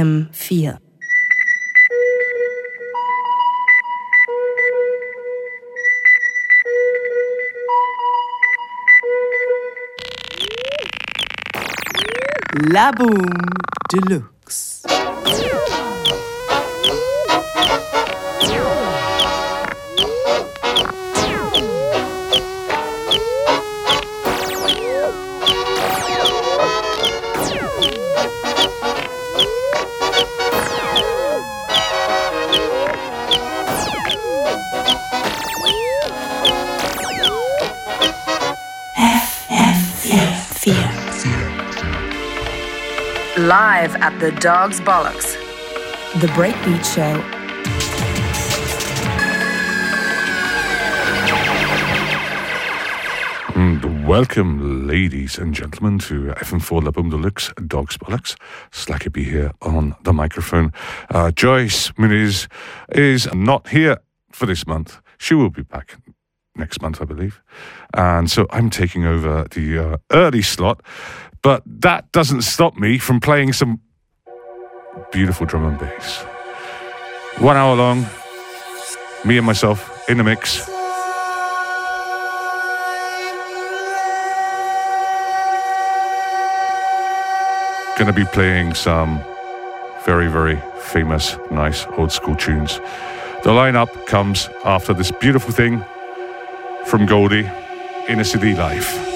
FM4. La Boum Live at the Dog's Bollocks. The Breakbeat Show. And welcome, ladies and gentlemen, to FM4 La Boum Deluxe Dogs Bollocks. Slack Hippy here on the microphone. Uh, Joyce Muniz is not here for this month. She will be back next month, I believe. And so I'm taking over the uh, early slot. But that doesn't stop me from playing some beautiful drum and bass. One hour long, me and myself in the mix. Gonna be playing some very, very famous, nice old school tunes. The lineup comes after this beautiful thing from Goldie, Inner City Life.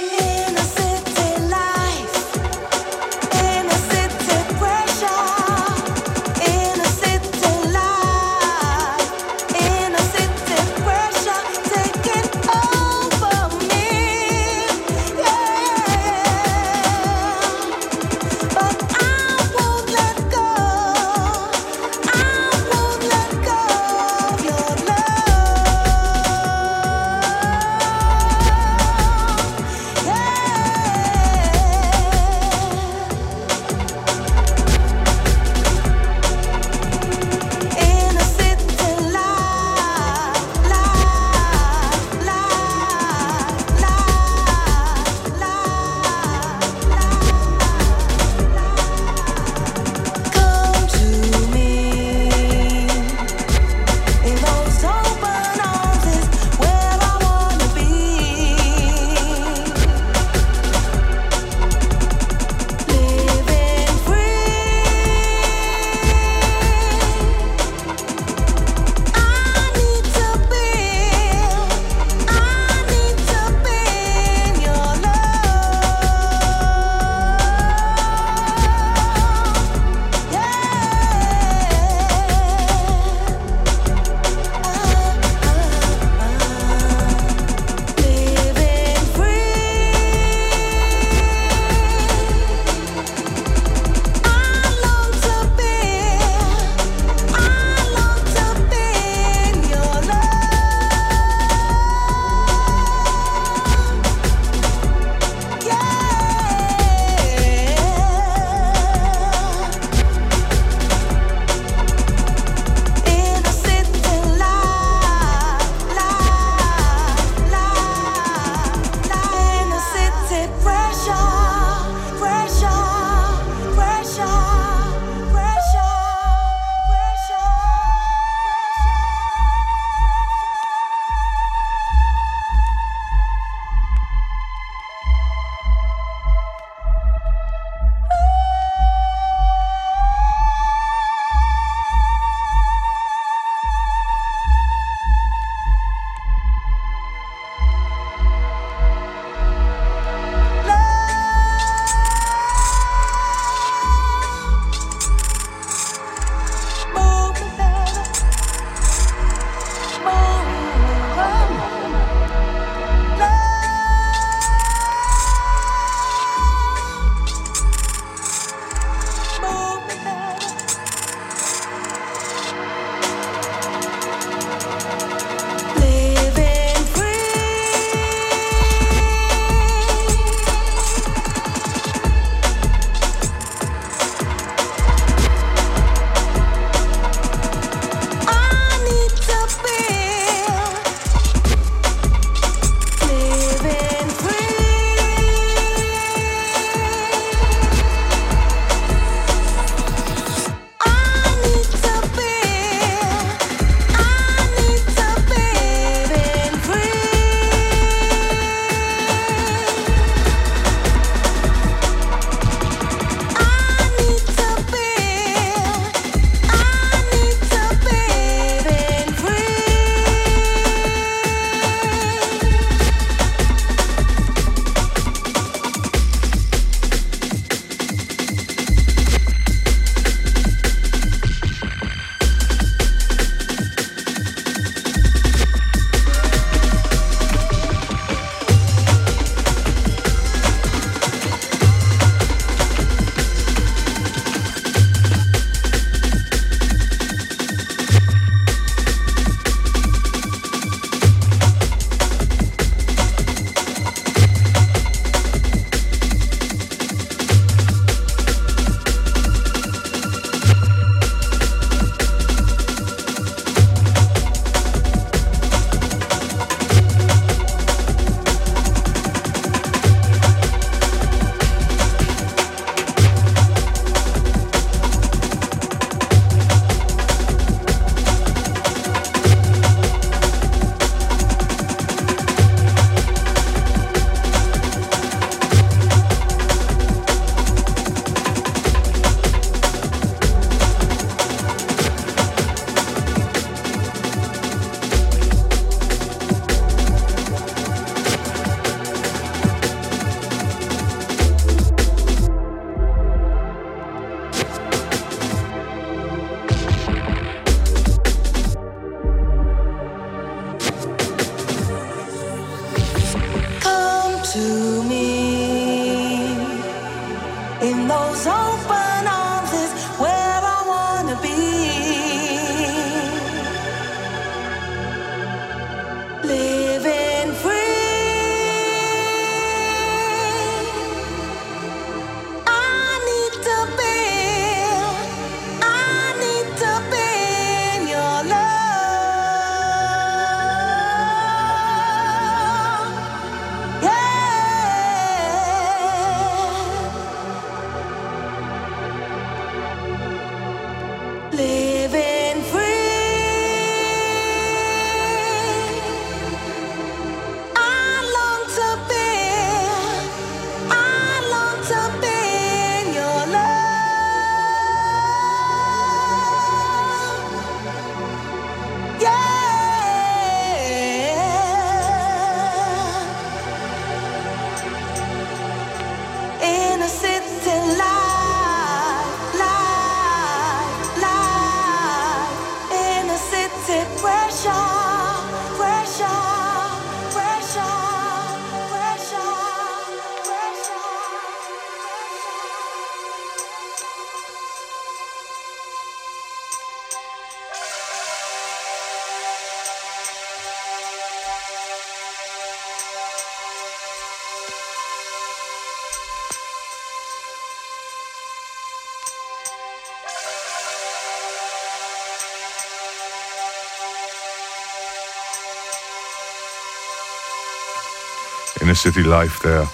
Inner city life there.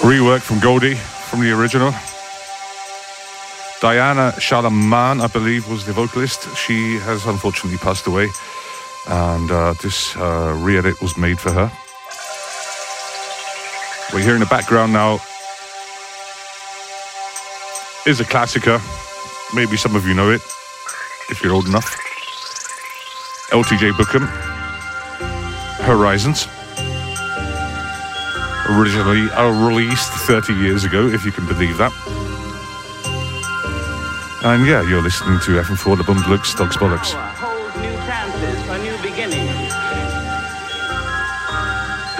Rework from Goldie from the original. Diane Charlemagne, I believe, was the vocalist. She has unfortunately passed away, and uh, this uh, re edit was made for her. We're hearing the background now is a classicer. Maybe some of you know it if you're old enough. LTJ Bukem, Horizons. Originally uh, released 30 years ago, if you can believe that. And yeah, you're listening to FM4 The Bum Deluxe Dogs Bollocks. Holds new chances for new beginnings.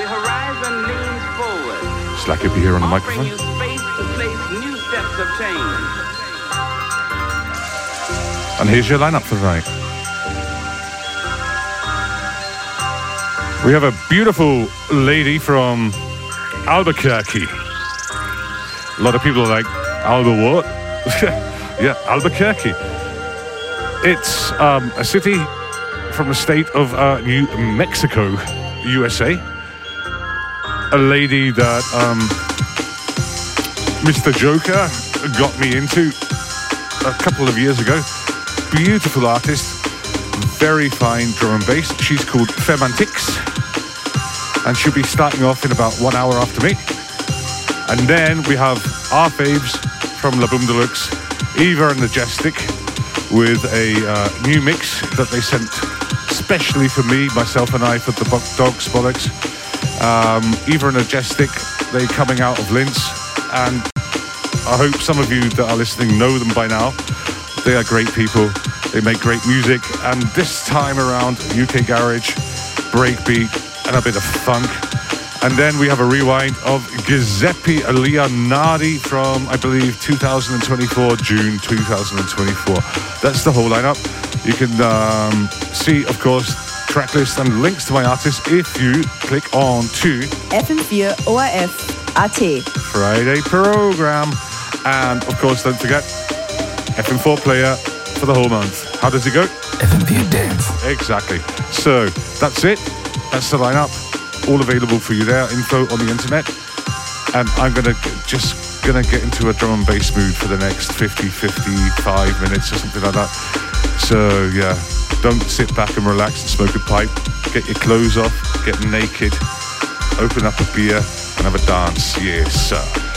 The horizon leans forward, Slack Hippy here on the microphone. you space to place new steps of change. And here's your lineup for tonight. We have a beautiful lady from Albuquerque. A lot of people are like, Alba what? yeah, Albuquerque. It's um, a city from the state of uh, New Mexico, USA. A lady that um, Mr. Joker got me into a couple of years ago. Beautiful artist, very fine drum and bass. She's called femme.antics, and she'll be starting off in about one hour after me. And then we have our faves from La Boom Deluxe, EVVA and The Jestic, with a uh, new mix that they sent specially for me, myself and I, for the Bo- Dogs Bollocks. Um, EVVA and The Jestic, they coming out of Linz, and I hope some of you that are listening know them by now. They are great people. They make great music. And this time around, UK Garage, breakbeat, and a bit of funk. And then we have a rewind of Giuseppe Leonardi from, I believe, 2024, June 2024. That's the whole lineup. You can um, see, of course, track list and links to my artists if you click on to FM4 ORF AT. Friday program. And of course, don't forget FM4 player for the whole month. How does it go? FM4 Dance. Exactly. So that's it. That's the lineup. All available for you there. Info on the internet. And I'm gonna just gonna get into a drum and bass mood for the next 50, 55 minutes or something like that. So yeah, don't sit back and relax and smoke a pipe. Get your clothes off. Get naked. Open up a beer and have a dance. Yes, sir.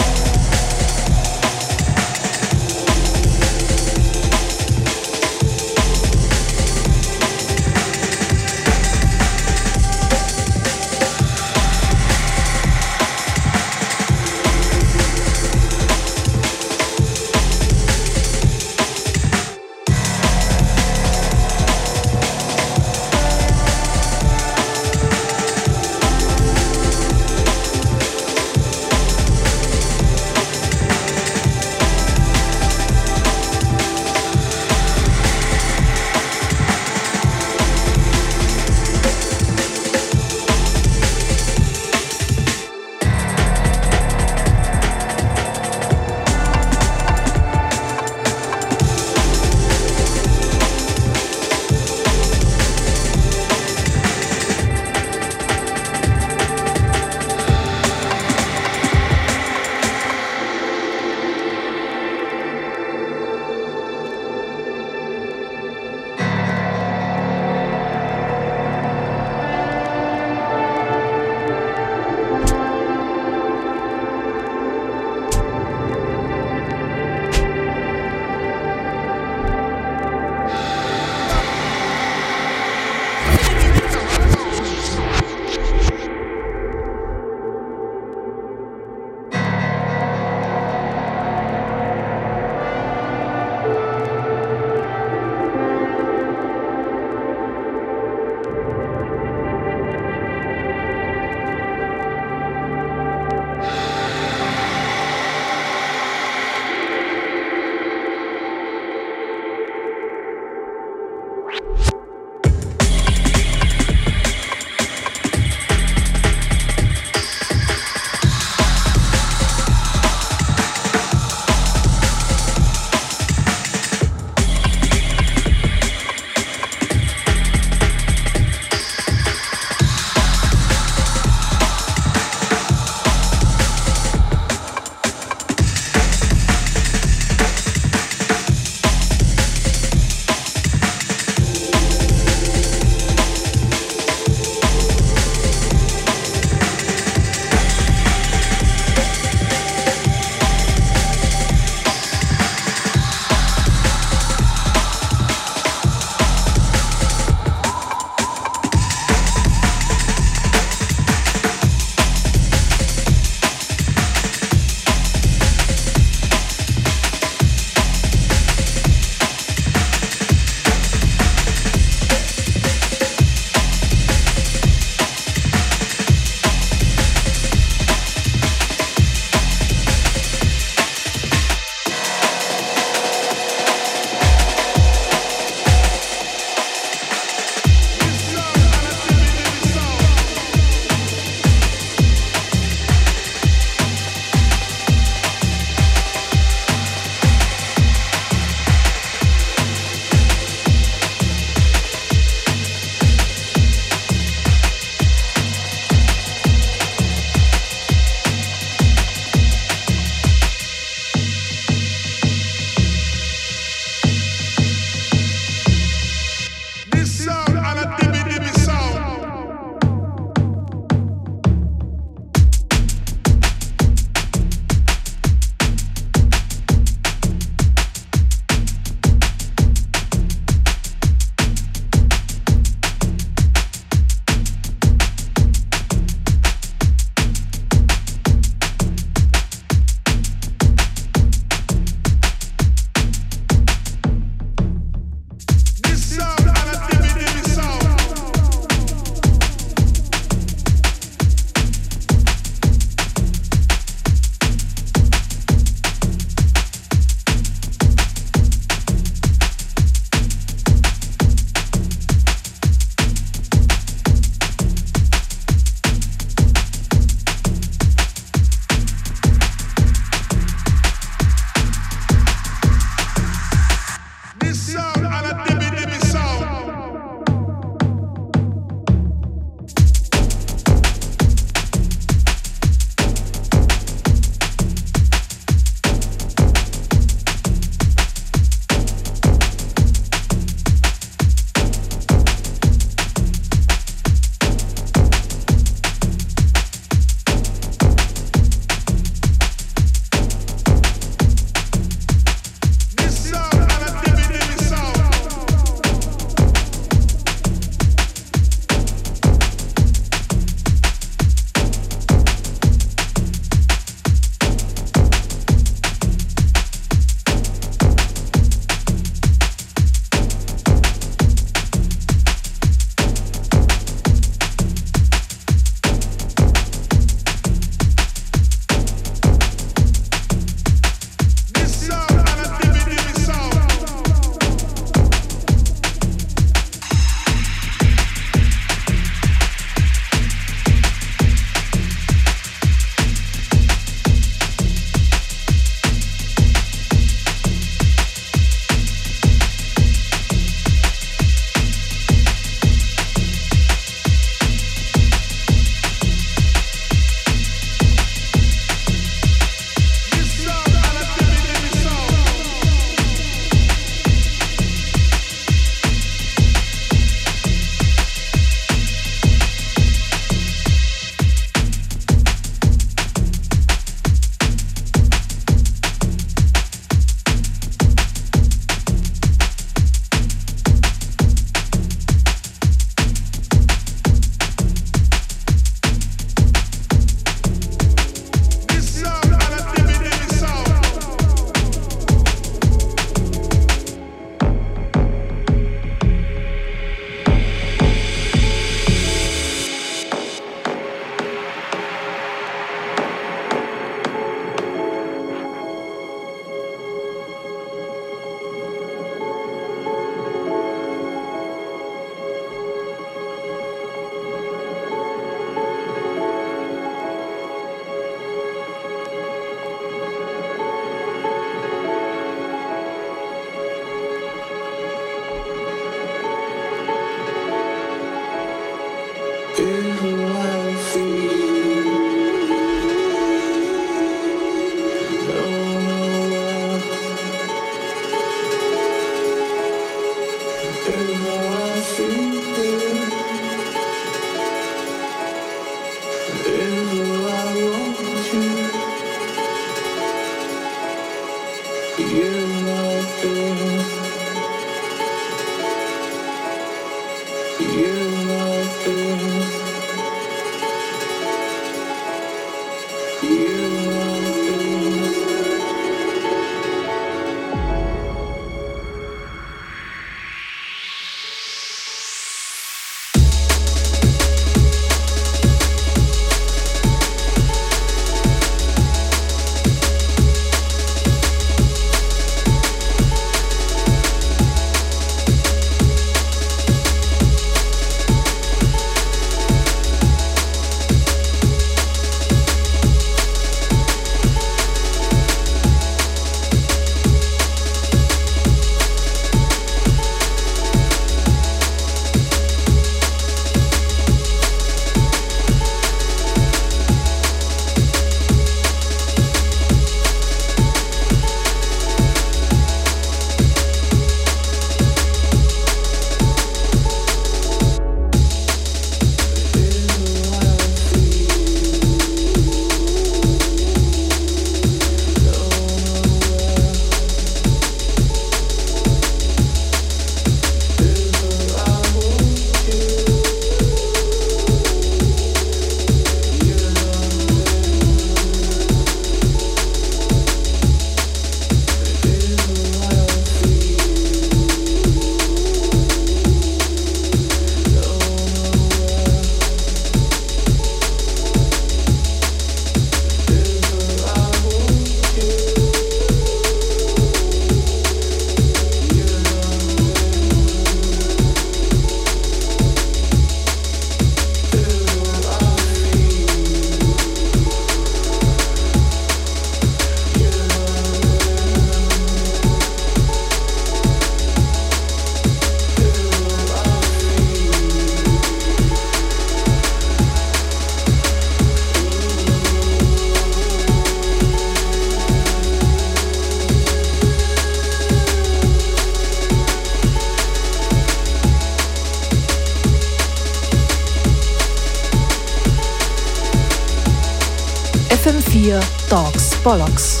Dogs Bollocks.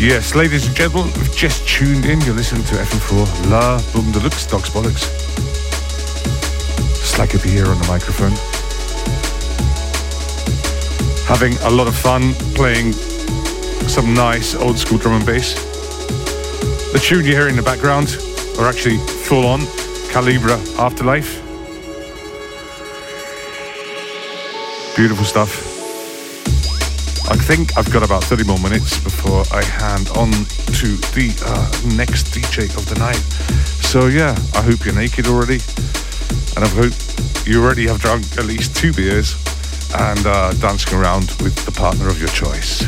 Yes, ladies and gentlemen, we've just tuned in. You're listening to FM4 La Boum Deluxe Dogs Bollocks. Slack Hippy here on the microphone. Having a lot of fun playing some nice old school drum and bass. The tune you hear in the background are actually full on Calibre Afterlife. Beautiful stuff. I think I've got about 30 more minutes before I hand on to the uh, next DJ of the night. So, yeah, I hope you're naked already. And I hope you already have drunk at least two beers and uh, dancing around with the partner of your choice.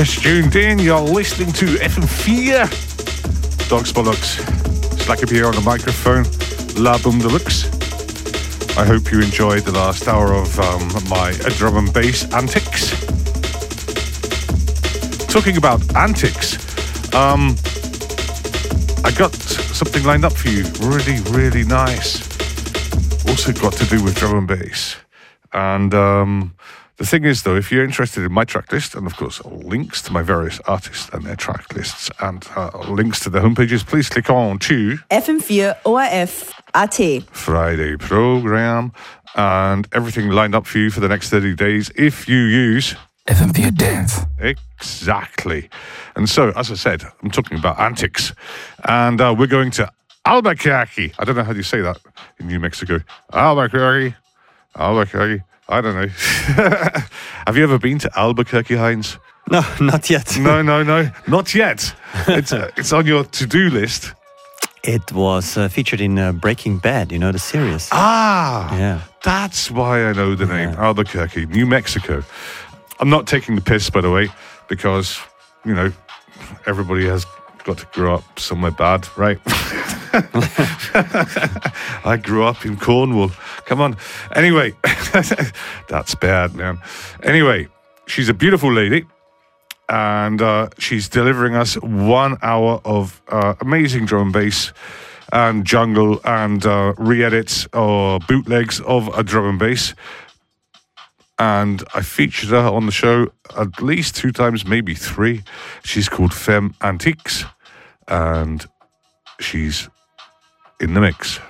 Just tuned in, you're listening to FM4 Dogs Bollocks. Slack Hippy here on the microphone, La Boum Deluxe. I hope you enjoyed the last hour of um, my drum and bass antics. Talking about antics, um, I got something lined up for you, really, really nice. Also got to do with drum and bass. And um, the thing is, though, if you're interested in my track list, and of course links to my various artists and their track lists, and uh, links to their homepages, please click on to FM4 ORF AT. Friday program and everything lined up for you for the next 30 days if you use FM4 Dance. Exactly. And so, as I said, I'm talking about antics. And uh, we're going to Albuquerque. I don't know how you say that in New Mexico. Albuquerque. Albuquerque. I don't know. Have you ever been to Albuquerque, Heinz? No, not yet. No, no, no, not yet. It's uh, it's on your to-do list. It was uh, featured in uh, Breaking Bad, you know, the series. Ah, Yeah. That's why I know the name Yeah. Albuquerque, New Mexico. I'm not taking the piss, by the way, because you know everybody has got to grow up somewhere bad, right? I grew up in Cornwall. Come on. Anyway, that's bad, man. Anyway, she's a beautiful lady. And uh, she's delivering us one hour of uh, amazing drum and bass and jungle and uh, re edits or bootlegs of a drum and bass. And I featured her on the show at least two times, maybe three. She's called femme.antics and she's in the mix.